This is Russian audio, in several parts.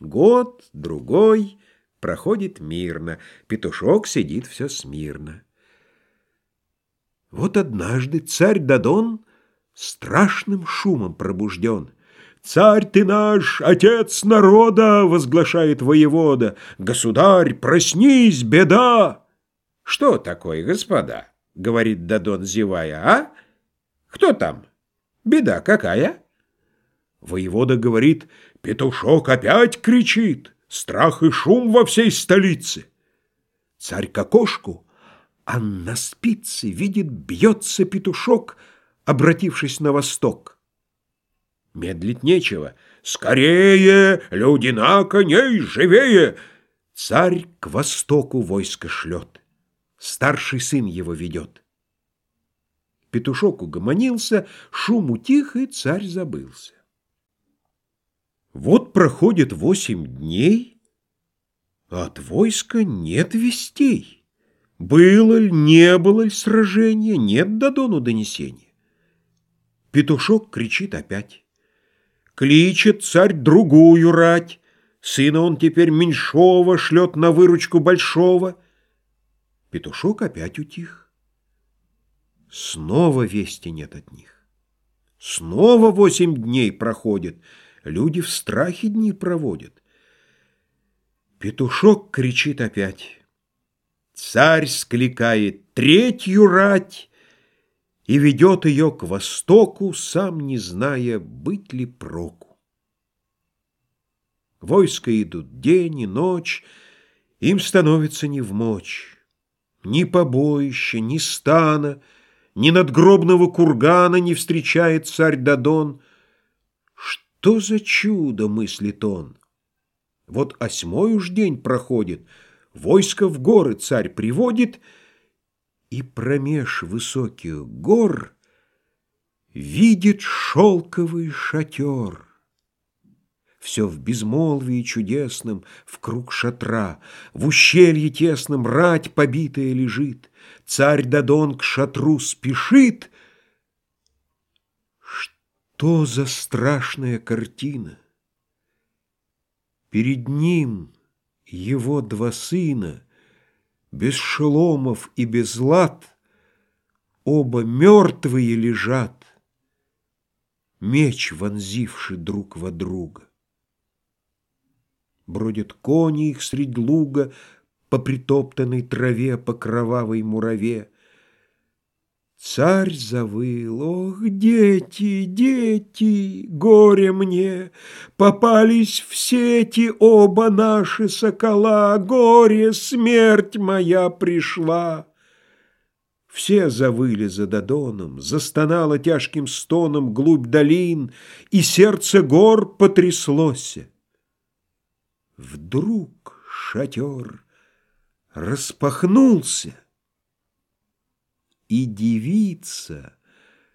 Год, другой проходит мирно, петушок сидит все смирно. Вот однажды царь Дадон страшным шумом пробужден. «Царь ты наш, отец народа!» — возглашает воевода. «Государь, проснись, беда!» «Что такое, господа?» — говорит Дадон, зевая. «А? Кто там? Беда какая?» Воевода говорит, петушок опять кричит, страх и шум во всей столице. Царь к окошку, а на спице видит, бьется петушок, обратившись на восток. Медлить нечего. «Скорее! Люди на коней! Живее!» Царь к востоку войско шлет. Старший сын его ведет. Петушок угомонился, шум утих, и царь забылся. Вот проходит восемь дней, а от войска нет вестей. Было ли, не было ли сражения, нет Додону донесения. Петушок кричит опять. Кличет царь другую рать, Сына он теперь меньшого шлет на выручку большого. Петушок опять утих. Снова вести нет от них. Снова восемь дней проходит — Люди в страхе дни проводят. Петушок кричит опять. Царь скликает третью рать и ведет ее к востоку, сам не зная, быть ли проку. Войска идут день и ночь, им становится не в мочь. Ни побоища, ни стана, ни надгробного кургана не встречает царь Дадон — что за чудо, мыслит он? Вот осьмой уж день проходит, войско в горы царь приводит, и промеж высоких гор видит шелковый шатер. Все в безмолвии чудесном, в круг шатра, В ущелье тесном рать побитая лежит. Царь Дадон к шатру спешит, что за страшная картина? Перед ним его два сына, Без шеломов и без лад, Оба мертвые лежат, Меч вонзивший друг во друга. Бродят кони их средь луга По притоптанной траве, по кровавой мураве, Царь завыл, ох, дети, дети, горе мне, Попались в сети оба наши сокола, Горе, смерть моя пришла. Все завыли за Додоном, застонало тяжким стоном Глубь долин, и сердце гор потряслось. Вдруг шатер распахнулся, и девица,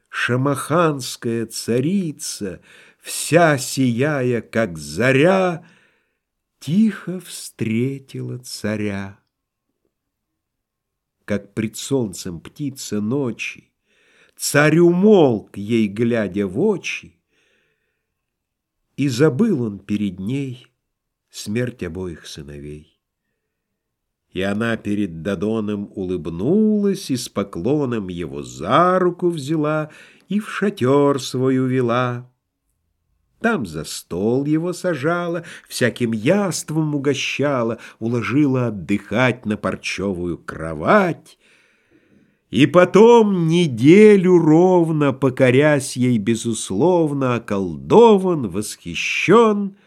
шамаханская царица, Вся сияя, как заря, Тихо встретила царя. Как пред солнцем птица ночи, Царь умолк, ей глядя в очи, И забыл он перед ней Смерть обоих сыновей. И она перед Дадоном улыбнулась И с поклоном его за руку взяла И в шатер свой увела. Там за стол его сажала, Всяким яством угощала, Уложила отдыхать на парчевую кровать. И потом неделю ровно, Покорясь ей безусловно, Околдован, восхищен,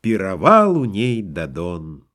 Пировал у ней Дадон.